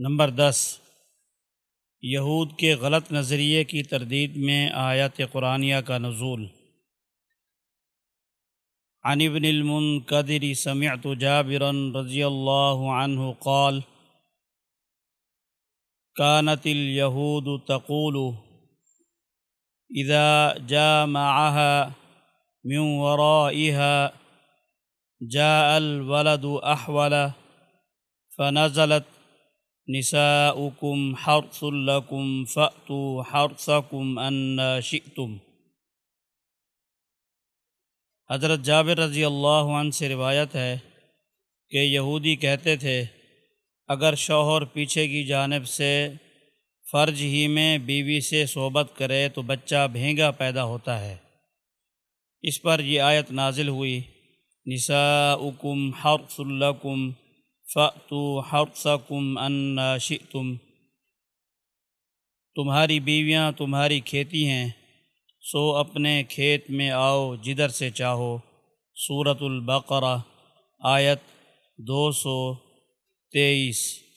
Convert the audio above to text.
Number دس، یہود کے غلط نظریے کی تردید میں آیت قرآنیہ کا نزول۔ عن ابن المنقدر سمعت جابرا رضی اللہ عنہ قال كانت اليهود تقول، اذا جامعها من ورائها جاء الولد احول، فنزلت نساؤکم حرث لکم فأتوا حرثکم ان شئتم۔ حضرت جابر رضی اللہ عنہ سے روایت ہے کہ یہودی کہتے تھے، اگر شوہر پیچھے کی جانب سے فرج ہی میں بیوی سے صحبت کرے تو بچہ بھینگا پیدا ہوتا ہے۔ اس پر یہ آیت نازل ہوئی، نساؤکم حرث لکم فَأْتُوا حَرْصَكُمْ أَنَّا شِئْتُمْ۔ تمہاری بیویاں تمہاری کھیتی ہیں، سو اپنے کھیت میں آؤ جدھر سے چاہو۔ صورت البقرہ آیت دو سو تیئیس۔